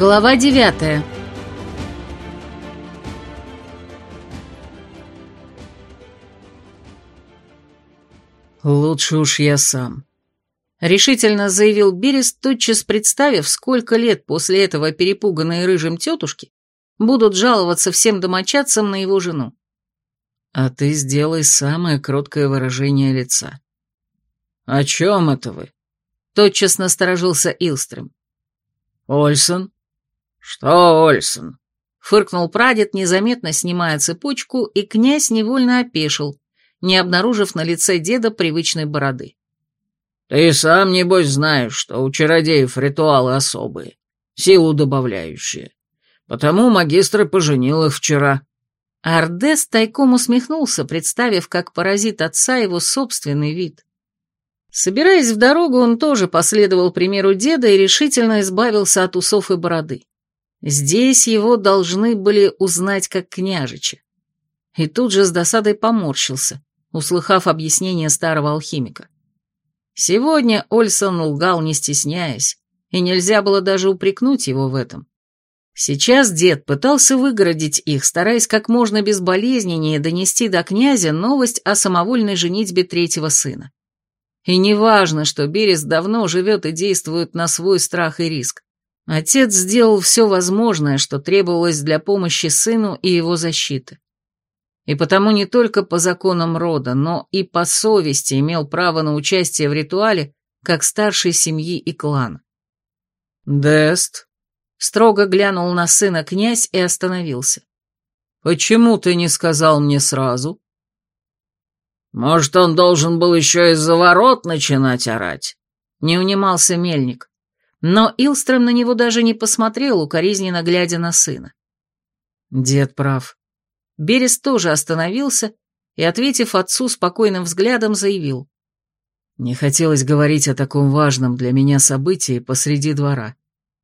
Глава девятая «Лучше уж я сам», — решительно заявил Берес, тотчас представив, сколько лет после этого перепуганные рыжим тетушки будут жаловаться всем домочадцам на его жену. «А ты сделай самое кроткое выражение лица». «О чем это вы?» — тотчас насторожился Илстрем. «Ольсон?» «Что Ольсон?» — фыркнул прадед, незаметно снимая цепочку, и князь невольно опешил, не обнаружив на лице деда привычной бороды. «Ты сам, небось, знаешь, что у чародеев ритуалы особые, силу добавляющие. Потому магистр поженил их вчера». Ардес тайком усмехнулся, представив, как поразит отца его собственный вид. Собираясь в дорогу, он тоже последовал примеру деда и решительно избавился от усов и бороды. Здесь его должны были узнать как княжича. И тут же с досадой поморщился, услыхав объяснение старого алхимика. Сегодня Ольсон лгал, не стесняясь, и нельзя было даже упрекнуть его в этом. Сейчас дед пытался выгородить их, стараясь как можно безболезненнее донести до князя новость о самовольной женитьбе третьего сына. И неважно, что Берес давно живет и действует на свой страх и риск. Отец сделал все возможное, что требовалось для помощи сыну и его защиты и потому не только по законам рода, но и по совести имел право на участие в ритуале как старший семьи и клана. «Дест», — строго глянул на сына князь и остановился. «Почему ты не сказал мне сразу?» «Может, он должен был еще из-за ворот начинать орать?» — не унимался мельник. Но Илстром на него даже не посмотрел, укоризненно глядя на сына. «Дед прав. Берес тоже остановился и, ответив отцу спокойным взглядом, заявил. «Не хотелось говорить о таком важном для меня событии посреди двора.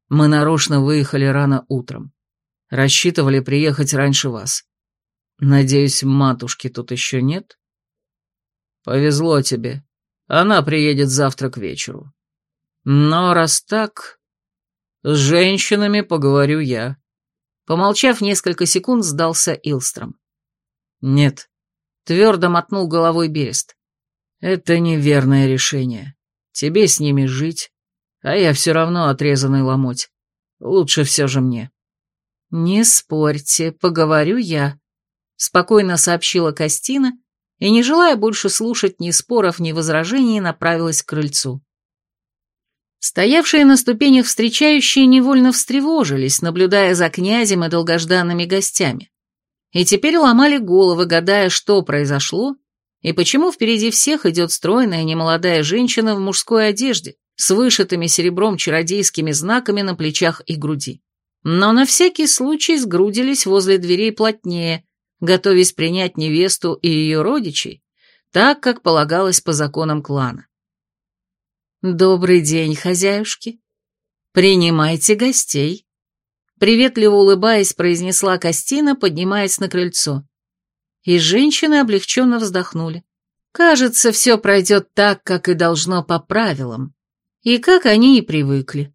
Мы нарочно выехали рано утром. Рассчитывали приехать раньше вас. Надеюсь, матушки тут еще нет?» «Повезло тебе. Она приедет завтра к вечеру. Но раз так, с женщинами поговорю я. Помолчав несколько секунд, сдался Илстром. «Нет», — твердо мотнул головой Берест. «Это неверное решение. Тебе с ними жить, а я все равно отрезанный ломоть. Лучше все же мне». «Не спорьте, поговорю я», — спокойно сообщила Костина и, не желая больше слушать ни споров, ни возражений, направилась к крыльцу. Стоявшие на ступенях встречающие невольно встревожились, наблюдая за князем и долгожданными гостями. И теперь ломали головы, гадая, что произошло, и почему впереди всех идет стройная немолодая женщина в мужской одежде, с вышитыми серебром чародейскими знаками на плечах и груди. Но на всякий случай сгрудились возле дверей плотнее, готовясь принять невесту и ее родичей, так, как полагалось по законам клана. «Добрый день, хозяюшки. Принимайте гостей», — приветливо улыбаясь, произнесла Костина, поднимаясь на крыльцо. И женщины облегченно вздохнули. Кажется, все пройдет так, как и должно по правилам, и как они и привыкли.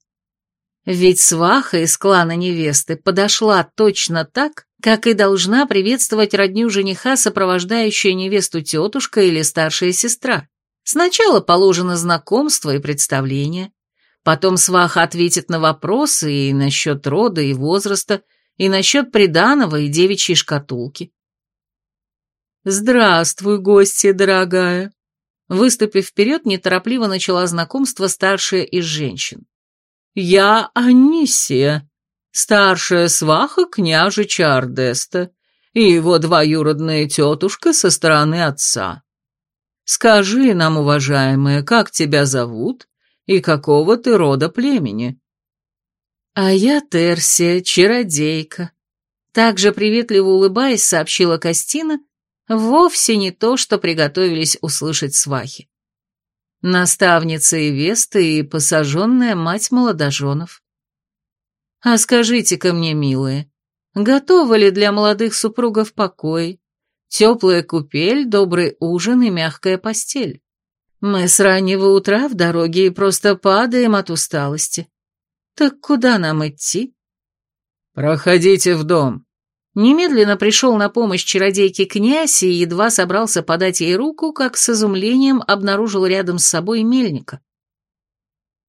Ведь сваха из клана невесты подошла точно так, как и должна приветствовать родню жениха, сопровождающая невесту тетушка или старшая сестра. Сначала положено знакомство и представление, потом сваха ответит на вопросы и насчет рода и возраста, и насчет приданого и девичьей шкатулки. «Здравствуй, гостья дорогая!» Выступив вперед, неторопливо начала знакомство старшая из женщин. «Я Анисия, старшая сваха княжича Ардеста и его двоюродная тетушка со стороны отца. Скажи нам, уважаемая, как тебя зовут и какого ты рода племени?» «А я Терсия, чародейка», — также приветливо улыбаясь, сообщила Костина, вовсе не то, что приготовились услышать свахи. Наставница и Веста и посаженная мать молодоженов. «А скажите-ка мне, милые, готовы ли для молодых супругов покой, Теплая купель, добрый ужин и мягкая постель. Мы с раннего утра в дороге и просто падаем от усталости. Так куда нам идти? «Проходите в дом». Немедленно пришел на помощь чародейке князь и едва собрался подать ей руку, как с изумлением обнаружил рядом с собой мельника.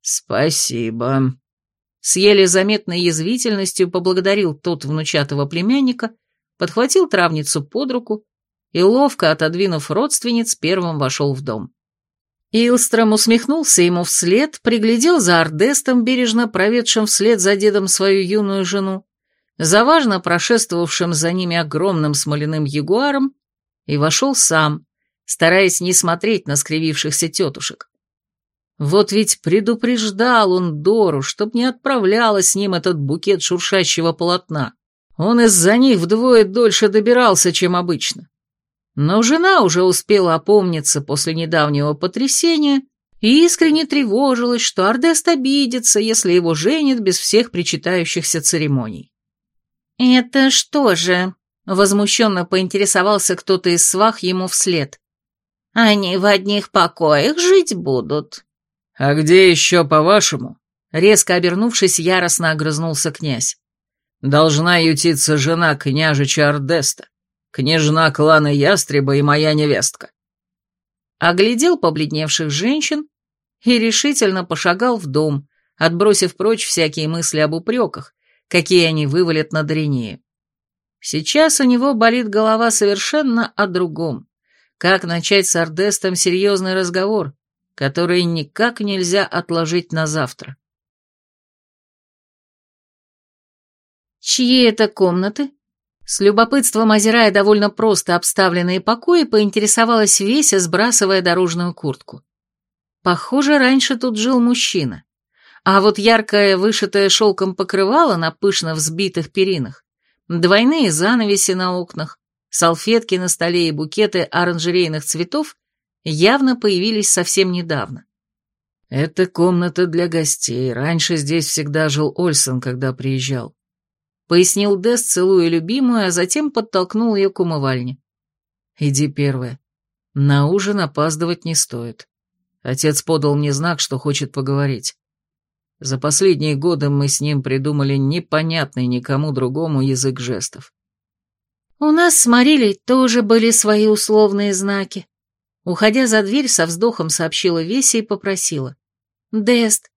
«Спасибо», — с еле заметной язвительностью поблагодарил тот внучатого племянника, подхватил травницу под руку и, ловко отодвинув родственниц, первым вошел в дом. Илстром усмехнулся ему вслед, приглядел за Ардестом, бережно проведшим вслед за дедом свою юную жену, за важно прошествовавшим за ними огромным смоляным ягуаром, и вошел сам, стараясь не смотреть на скривившихся тетушек. Вот ведь предупреждал он Дору, чтоб не отправляла с ним этот букет шуршащего полотна. Он из-за них вдвое дольше добирался, чем обычно. Но жена уже успела опомниться после недавнего потрясения и искренне тревожилась, что Ардест обидится, если его женят без всех причитающихся церемоний. «Это что же?» — возмущенно поинтересовался кто-то из свах ему вслед. «Они в одних покоях жить будут». «А где еще, по-вашему?» Резко обернувшись, яростно огрызнулся князь. «Должна ютиться жена княжича Ардеста княжна клана Ястреба и моя невестка». Оглядел побледневших женщин и решительно пошагал в дом, отбросив прочь всякие мысли об упреках, какие они вывалят на Доринею. Сейчас у него болит голова совершенно о другом. Как начать с Ардестом серьезный разговор, который никак нельзя отложить на завтра? «Чьи это комнаты?» С любопытством озирая довольно просто обставленные покои, поинтересовалась Веся, сбрасывая дорожную куртку. Похоже, раньше тут жил мужчина. А вот яркое, вышитое шелком покрывало на пышно взбитых перинах, двойные занавеси на окнах, салфетки на столе и букеты оранжерейных цветов явно появились совсем недавно. «Это комната для гостей. Раньше здесь всегда жил Ольсон, когда приезжал пояснил Дес, целуя любимую, а затем подтолкнул ее к умывальне. «Иди первая. На ужин опаздывать не стоит. Отец подал мне знак, что хочет поговорить. За последние годы мы с ним придумали непонятный никому другому язык жестов. У нас с Марилей тоже были свои условные знаки. Уходя за дверь, со вздохом сообщила Веся и попросила. «Дест,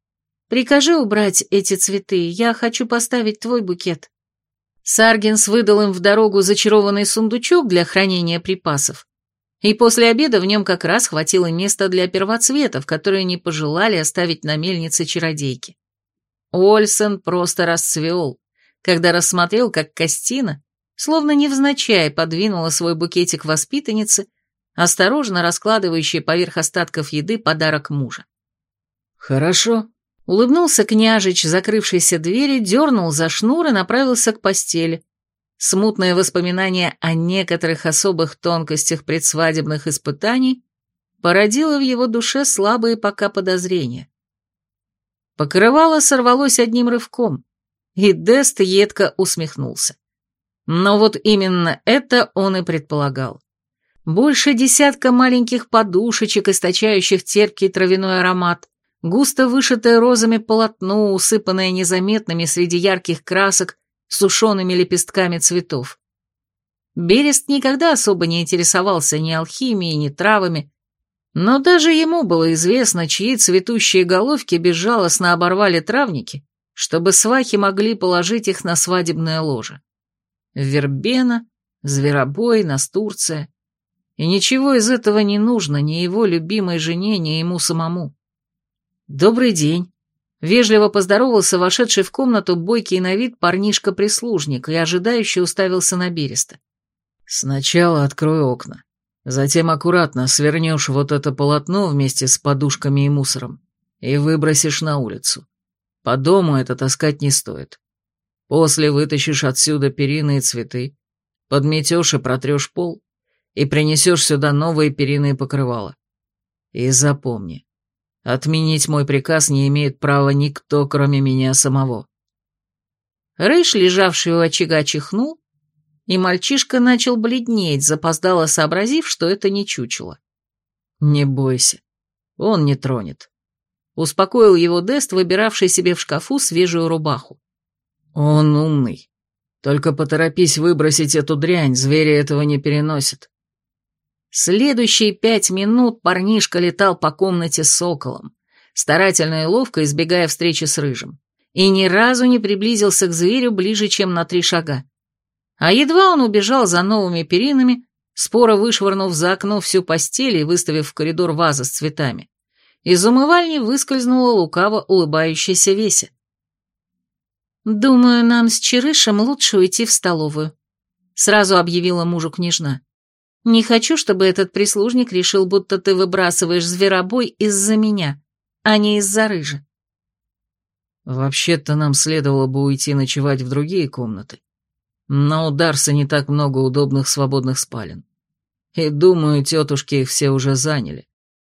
прикажи убрать эти цветы, я хочу поставить твой букет». Саргинс выдал им в дорогу зачарованный сундучок для хранения припасов, и после обеда в нем как раз хватило места для первоцветов, которые не пожелали оставить на мельнице чародейки. Ольсен просто расцвел, когда рассмотрел, как Костина, словно невзначай, подвинула свой букетик воспитаннице, осторожно раскладывающей поверх остатков еды подарок мужа. «Хорошо», Улыбнулся княжич, закрывшийся двери, дернул за шнур и направился к постели. Смутное воспоминание о некоторых особых тонкостях предсвадебных испытаний породило в его душе слабые пока подозрения. Покрывало сорвалось одним рывком, и Дест едко усмехнулся. Но вот именно это он и предполагал. Больше десятка маленьких подушечек, источающих терпкий травяной аромат, Густо вышитое розами полотно, усыпанное незаметными среди ярких красок сушеными лепестками цветов. Берест никогда особо не интересовался ни алхимией, ни травами, но даже ему было известно, чьи цветущие головки безжалостно оборвали травники, чтобы свахи могли положить их на свадебное ложе. Вербена, зверобой, настурция. И ничего из этого не нужно ни его любимой жене, ни ему самому. «Добрый день», — вежливо поздоровался вошедший в комнату бойкий на вид парнишка-прислужник и ожидающе уставился на Береста. «Сначала открой окна, затем аккуратно свернешь вот это полотно вместе с подушками и мусором и выбросишь на улицу. По дому это таскать не стоит. После вытащишь отсюда перины и цветы, подметешь и протрешь пол, и принесешь сюда новые перины и покрывала. И запомни, Отменить мой приказ не имеет права никто, кроме меня самого. Рыж, лежавший у очага, чихнул, и мальчишка начал бледнеть, запоздало сообразив, что это не чучело. «Не бойся, он не тронет», — успокоил его Дест, выбиравший себе в шкафу свежую рубаху. «Он умный, Только поторопись выбросить эту дрянь, звери этого не переносят. Следующие пять минут парнишка летал по комнате с соколом, старательно и ловко избегая встречи с рыжим, и ни разу не приблизился к зверю ближе, чем на три шага. А едва он убежал за новыми перинами, споро вышвырнув за окно всю постель и выставив в коридор вазы с цветами, из умывальни выскользнула лукаво улыбающаяся Веся. «Думаю, нам с Черышем лучше уйти в столовую», — сразу объявила мужу княжна. «Не хочу, чтобы этот прислужник решил, будто ты выбрасываешь зверобой из-за меня, а не из-за рыжи». «Вообще-то нам следовало бы уйти ночевать в другие комнаты. Но у Дарса не так много удобных свободных спален. И, думаю, тетушки их все уже заняли.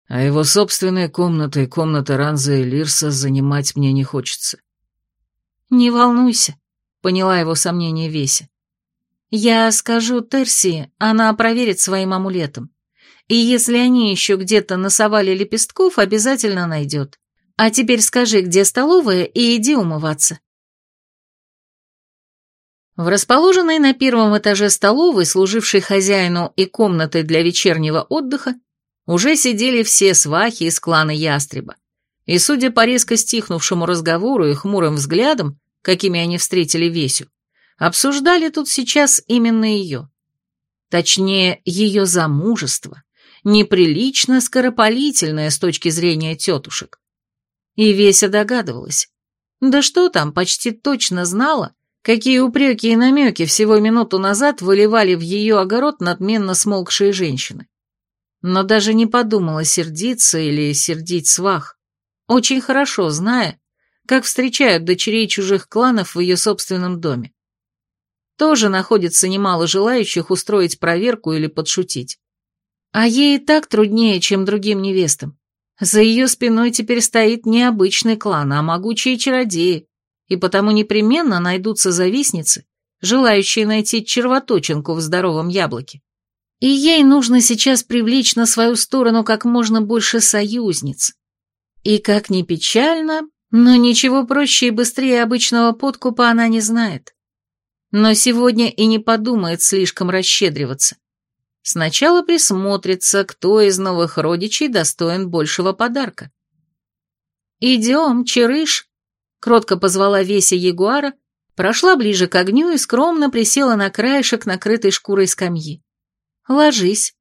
А его собственные комнаты и комната Ранза и Лирса занимать мне не хочется. «Не волнуйся», — поняла его сомнение Веся. «Я скажу Терси, она проверит своим амулетом. И если они еще где-то насовали лепестков, обязательно найдет. А теперь скажи, где столовая, и иди умываться». В расположенной на первом этаже столовой, служившей хозяину и комнатой для вечернего отдыха, уже сидели все свахи из клана Ястреба. И, судя по резко стихнувшему разговору и хмурым взглядам, какими они встретили Весю, обсуждали тут сейчас именно ее. Точнее, ее замужество, неприлично скоропалительное с точки зрения тетушек. И Веся догадывалась. Да что там, почти точно знала, Какие упреки и намеки всего минуту назад выливали в ее огород надменно смолкшие женщины. Но даже не подумала сердиться или сердить свах, очень хорошо зная, как встречают дочерей чужих кланов в ее собственном доме. Тоже находится немало желающих устроить проверку или подшутить. А ей и так труднее, чем другим невестам. За ее спиной теперь стоит не обычный клан, а могучие чародеи, и потому непременно найдутся завистницы, желающие найти червоточинку в здоровом яблоке. И ей нужно сейчас привлечь на свою сторону как можно больше союзниц. И как ни печально, но ничего проще и быстрее обычного подкупа она не знает. Но сегодня и не подумает слишком расщедриваться. Сначала присмотрится, кто из новых родичей достоин большего подарка. «Идем, Черыш», кротко позвала Веся ягуара, прошла ближе к огню и скромно присела на краешек накрытой шкурой скамьи. «Ложись».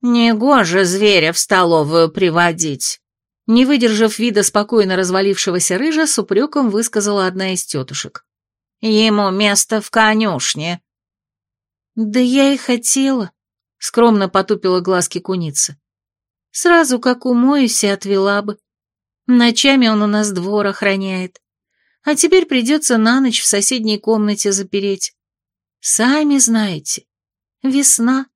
«Негоже зверя в столовую приводить», не выдержав вида спокойно развалившегося рыжа, с упреком высказала одна из тетушек. «Ему место в конюшне». «Да я и хотела», — скромно потупила глазки куница. «Сразу как умоюсь и отвела бы. Ночами он у нас двор охраняет. А теперь придется на ночь в соседней комнате запереть. Сами знаете, весна.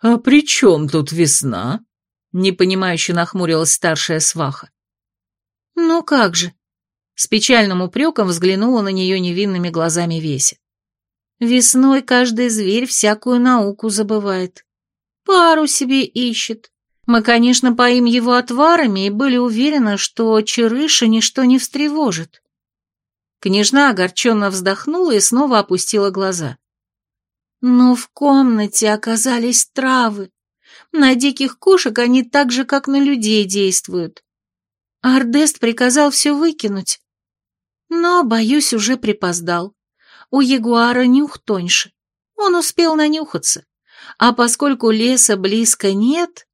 «А при чем тут весна?» — непонимающе нахмурилась старшая сваха. «Ну как же?» — с печальным упреком взглянула на нее невинными глазами Веся. «Весной каждый зверь всякую науку забывает. Пару себе ищет, мы, конечно, поим его отварами и были уверены, что Черыша ничто не встревожит. Княжна огорченно вздохнула и снова опустила глаза. Но в комнате оказались травы. На диких кошек они так же, как на людей действуют. Ардест приказал все выкинуть. Но, боюсь, уже припоздал. У ягуара нюх тоньше. Он успел нанюхаться. А поскольку леса близко нет,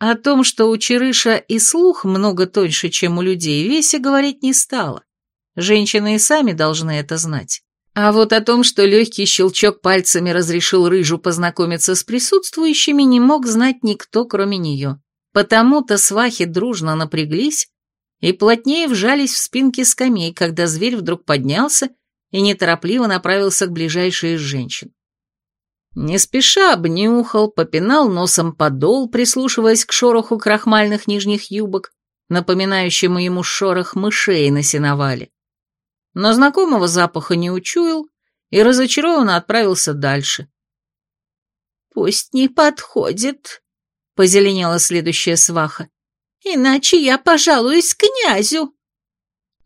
о том, что у Черыша и слух много тоньше, чем у людей, Веся говорить не стала. Женщины и сами должны это знать. А вот о том, что легкий щелчок пальцами разрешил Рыжу познакомиться с присутствующими, не мог знать никто, кроме нее. Потому-то свахи дружно напряглись и плотнее вжались в спинки скамей, когда зверь вдруг поднялся и неторопливо направился к ближайшей из женщин. Не спеша обнюхал, попинал носом подол, прислушиваясь к шороху крахмальных нижних юбок, напоминающему ему шорох мышей на сеновале. Но знакомого запаха не учуял и разочарованно отправился дальше. «Пусть не подходит», — позеленела следующая сваха, «иначе я пожалуюсь князю».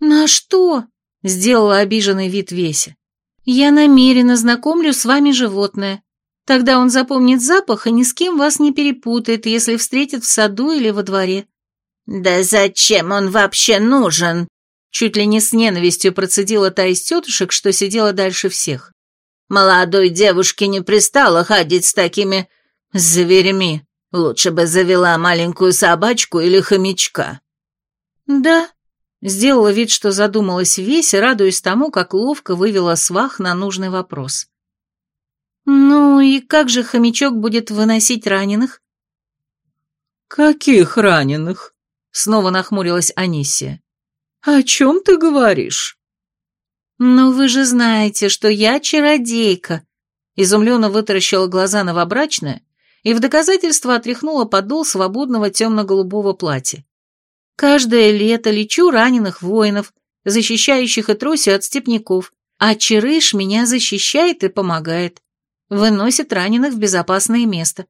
«На что?» — Сделала обиженный вид Веся. «Я намеренно знакомлю с вами животное. Тогда он запомнит запах и ни с кем вас не перепутает, если встретит в саду или во дворе». «Да зачем он вообще нужен?» Чуть ли не с ненавистью процедила та из тетушек, что сидела дальше всех. «Молодой девушке не пристало ходить с такими зверями. Лучше бы завела маленькую собачку или хомячка». «Да», — сделала вид, что задумалась весь, радуясь тому, как ловко вывела свах на нужный вопрос. «Ну и как же хомячок будет выносить раненых?» «Каких раненых?» — снова нахмурилась Анисия. «О чем ты говоришь?» «Ну вы же знаете, что я чародейка», — изумленно вытаращила глаза новобрачная и в доказательство отряхнула подол свободного темно-голубого платья. «Каждое лето лечу раненых воинов, защищающих Этросию от степняков, а Чарыш меня защищает и помогает, выносит раненых в безопасное место».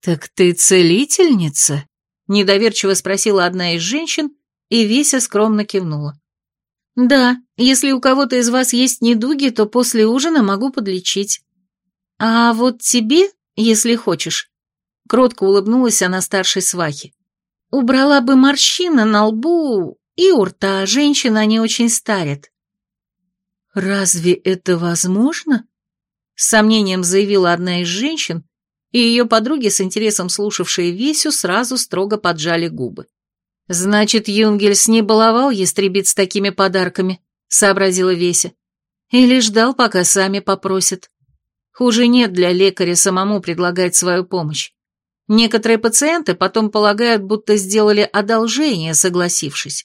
«Так ты целительница?» — недоверчиво спросила одна из женщин, и Веся скромно кивнула. «Да, если у кого-то из вас есть недуги, то после ужина могу подлечить. А вот тебе, если хочешь...» Кротко улыбнулась она старшей свахе. «Убрала бы морщины на лбу и у рта, женщины они очень старят». «Разве это возможно?» С сомнением заявила одна из женщин, и ее подруги, с интересом слушавшие Весю, сразу строго поджали губы. «Значит, Юнгельс не баловал ястребит с такими подарками», — сообразила Веся. «Или ждал, пока сами попросят. Хуже нет для лекаря самому предлагать свою помощь. Некоторые пациенты потом полагают, будто сделали одолжение, согласившись.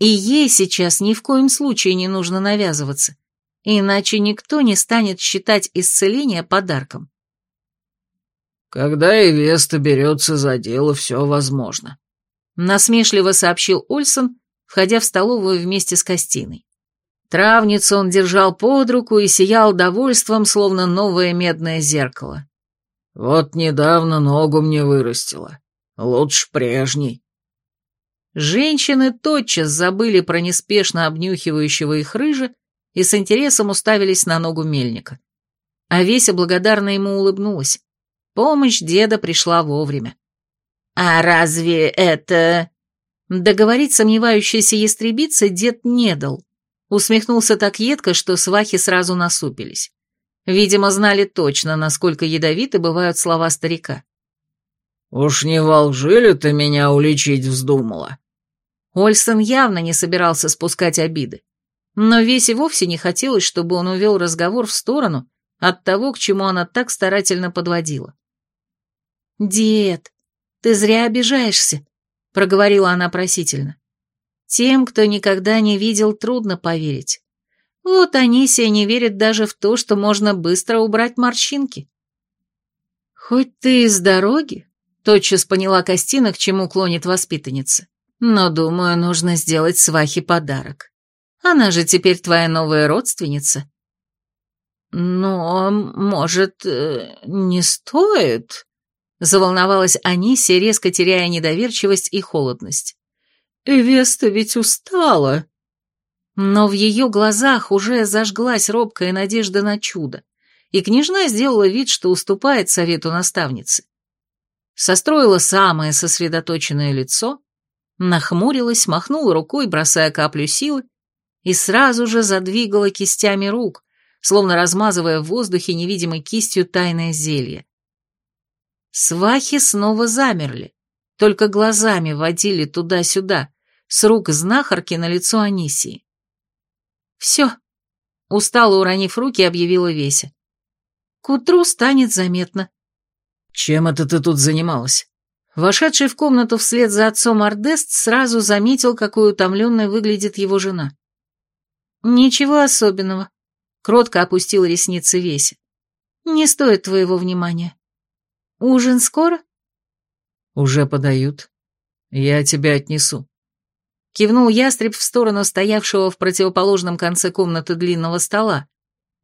И ей сейчас ни в коем случае не нужно навязываться, иначе никто не станет считать исцеление подарком. «Когда Эвеста берется за дело, все возможно», насмешливо сообщил Ольсон, входя в столовую вместе с Костиной. Травницу он держал под руку и сиял довольством, словно новое медное зеркало. «Вот недавно ногу мне вырастила. Лучше прежней». Женщины тотчас забыли про неспешно обнюхивающего их рыжа и с интересом уставились на ногу мельника. А Веся благодарно ему улыбнулась. Помощь деда пришла вовремя. «А разве это...» Договорить сомневающейся ястребице дед не дал. Усмехнулся так едко, что свахи сразу насупились. Видимо, знали точно, насколько ядовиты бывают слова старика. «Уж не во лжи ли ты меня уличить вздумала?» Ольсон явно не собирался спускать обиды. Но Весе вовсе не хотелось, чтобы он увел разговор в сторону от того, к чему она так старательно подводила. «Дед, ты зря обижаешься», — проговорила она просительно. «Тем, кто никогда не видел, трудно поверить. Вот Анисия не верит даже в то, что можно быстро убрать морщинки». «Хоть ты из дороги», — тотчас поняла Костина, к чему клонит воспитанница, «но, думаю, нужно сделать свахе подарок. Она же теперь твоя новая родственница». «Но, может, э, не стоит?» Заволновалась Анисия, резко теряя недоверчивость и холодность. «Эвеста ведь устала!» Но в ее глазах уже зажглась робкая надежда на чудо, и княжна сделала вид, что уступает совету наставницы. Состроила самое сосредоточенное лицо, нахмурилась, махнула рукой, бросая каплю силы, и сразу же задвигала кистями рук, словно размазывая в воздухе невидимой кистью тайное зелье. Свахи снова замерли, только глазами водили туда-сюда, с рук знахарки на лицо Анисии. «Все», — устало уронив руки, объявила Веся. «К утру станет заметно». «Чем это ты тут занималась?» Вошедший в комнату вслед за отцом Ардест сразу заметил, какой утомленной выглядит его жена. «Ничего особенного», — кротко опустил ресницы Веся. «Не стоит твоего внимания». «Ужин скоро?» «Уже подают. Я тебя отнесу». Кивнул ястреб в сторону стоявшего в противоположном конце комнаты длинного стола.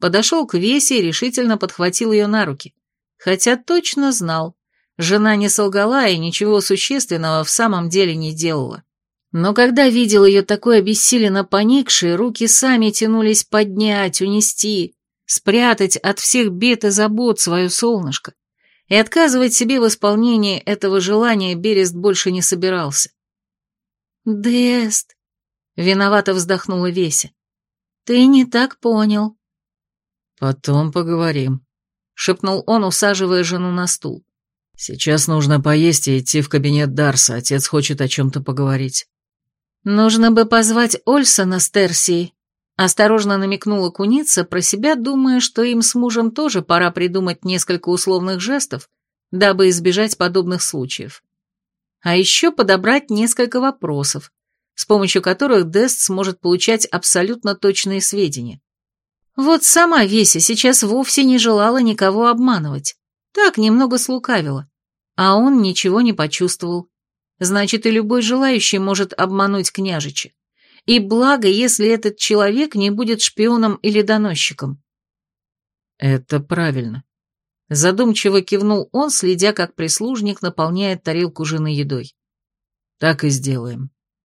Подошел к Весе и решительно подхватил ее на руки. Хотя точно знал, жена не солгала и ничего существенного в самом деле не делала. Но когда видел ее такой обессиленно поникшей, руки сами тянулись поднять, унести, спрятать от всех бед и забот свое солнышко, и отказывать себе в исполнении этого желания Берест больше не собирался. «Дест», — виновато вздохнула Веся, — «ты не так понял». «Потом поговорим», — шепнул он, усаживая жену на стул. «Сейчас нужно поесть и идти в кабинет Дарса, отец хочет о чем-то поговорить». «Нужно бы позвать Ольсона с Терсией», — осторожно намекнула куница, про себя думая, что им с мужем тоже пора придумать несколько условных жестов, дабы избежать подобных случаев. А еще подобрать несколько вопросов, с помощью которых Дест сможет получать абсолютно точные сведения. Вот сама Веся сейчас вовсе не желала никого обманывать, так немного слукавила, а он ничего не почувствовал. Значит, и любой желающий может обмануть княжича. И благо, если этот человек не будет шпионом или доносчиком. Это правильно. Задумчиво кивнул он, следя, как прислужник наполняет тарелку жены едой. Так и сделаем.